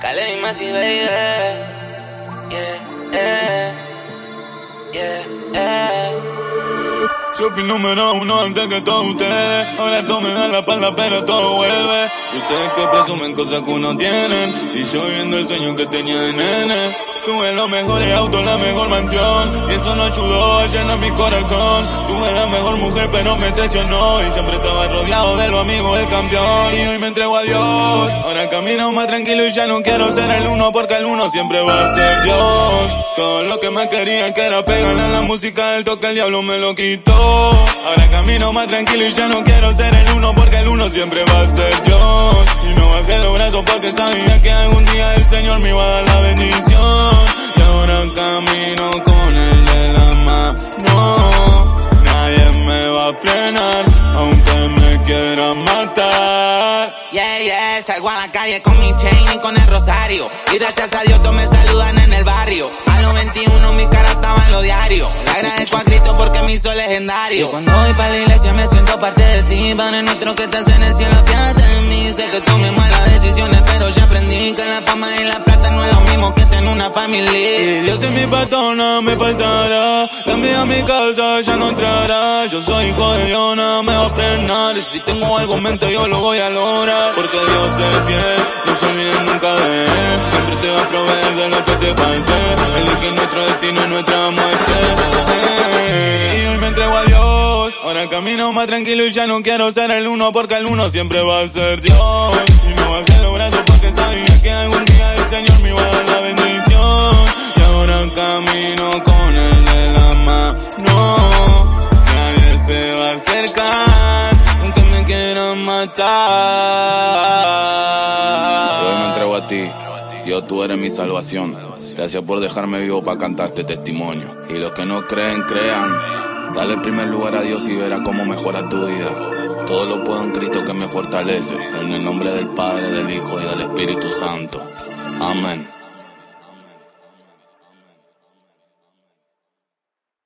Khaled y Masi, baby. Yeah, yeah, yeah, yeah. Yo fui número uno antes que todos ustedes. Ahora todo me da la espalda, pero todo vuelve. Y ustedes que presumen cosas que uno tienen. Y yo viendo el sueño que tenía de nene. Tuve los mejores autos, la mejor mansión. Y eso no ayudó a llenar mi corazón. Tuve la mejor mujer, pero me traicionó. Y siempre estaba rodeado de los amigos del campeón. Y hoy me entrego a Dios. Ahora camino más tranquilo y ya no quiero ser el uno, porque el uno siempre va a ser Dios. Todo lo que más quería que era pegarle a la música del toque, el diablo me lo quitó. Ahora camino más tranquilo y ya no quiero ser el uno, porque el uno siempre va a ser Dios. Y no bajé los Yeah, yeah, salgo a la calle con mi chain y con el rosario. Y gracias a Dios todos me saludan en el barrio. A los 21 mi cara estaba en lo diario. Le agradezco a Cristo porque me hizo legendario. Cuando voy para la iglesia me siento parte de ti. Padre nuestro que estás en el cielo, fíjate en mí. Sé que tomemos las decisiones, pero ya aprendí que la fama y la plata no es lo mismo que tener una familia. Y Dios es mi patrón, no me faltará. La mía mi casa ya no entrará. Yo soy hijo de Dios, nada me va a frenar. Y si tengo algo en mente, yo lo voy a lograr. Porque Dios es fiel, no se olviden nunca de Él. Siempre te va a proveer de lo que te falte. Elige nuestro destino y nuestra muerte. Y hoy me entrego a Dios. Ahora camino más tranquilo y ya no quiero ser el uno, porque el uno siempre va a ser Dios. Y no bajé los brazos porque sabía matar. Hoy me entrego a ti. Dios, tú eres mi salvación. Gracias por dejarme vivo para cantar este testimonio. Y los que no creen, crean. Dale el primer lugar a Dios y verá cómo mejora tu vida. Todo lo puedo en Cristo que me fortalece. En el nombre del Padre, del Hijo y del Espíritu Santo. Amén.